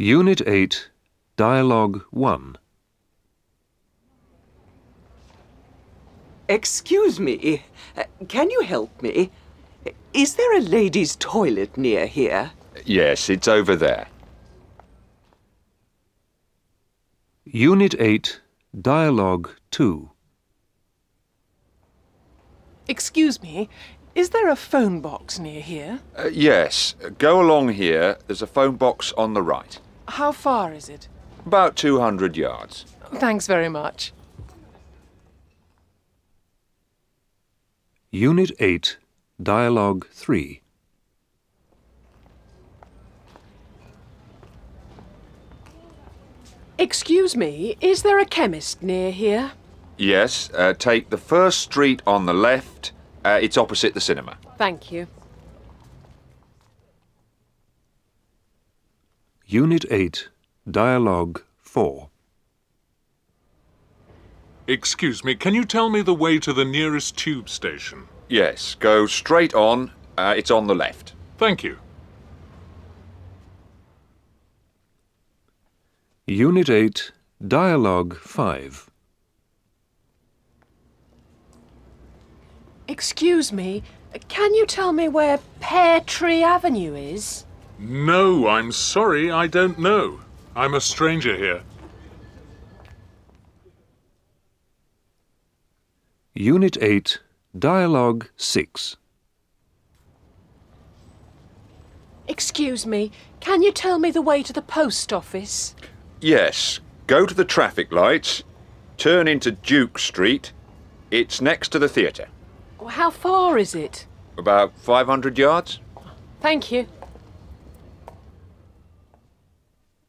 Unit 8, Dialogue 1. Excuse me, uh, can you help me? Is there a ladies' toilet near here? Yes, it's over there. Unit 8, Dialogue 2. Excuse me, is there a phone box near here? Uh, yes, go along here. There's a phone box on the right. How far is it? About 200 yards. Thanks very much. Unit 8, Dialogue 3. Excuse me, is there a chemist near here? Yes, uh, take the first street on the left. Uh, it's opposite the cinema. Thank you. Unit 8, Dialogue 4. Excuse me, can you tell me the way to the nearest tube station? Yes, go straight on. Uh, it's on the left. Thank you. Unit 8, Dialogue 5. Excuse me, can you tell me where Pear Tree Avenue is? No, I'm sorry, I don't know. I'm a stranger here. Unit 8, Dialogue 6. Excuse me, can you tell me the way to the post office? Yes, go to the traffic lights. Turn into Duke Street. It's next to the theatre. How far is it? About 500 yards. Thank you.